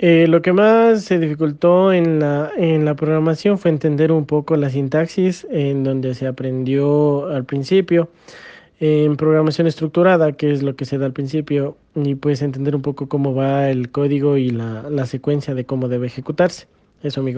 Eh, lo que más se dificultó en la, en la programación fue entender un poco la sintaxis, en donde se aprendió al principio, en programación estructurada, que es lo que se da al principio, y pues entender un poco cómo va el código y la, la secuencia de cómo debe ejecutarse. Eso, amigo.